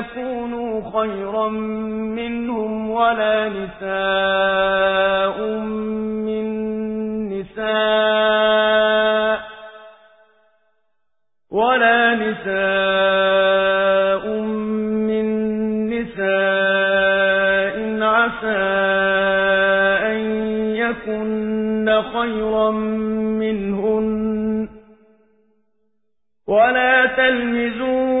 يكونوا خيرا منهم ولا نساء من نساء ولا نساء من نساء عسى أن يكن خيرا منهن ولا تلمزوا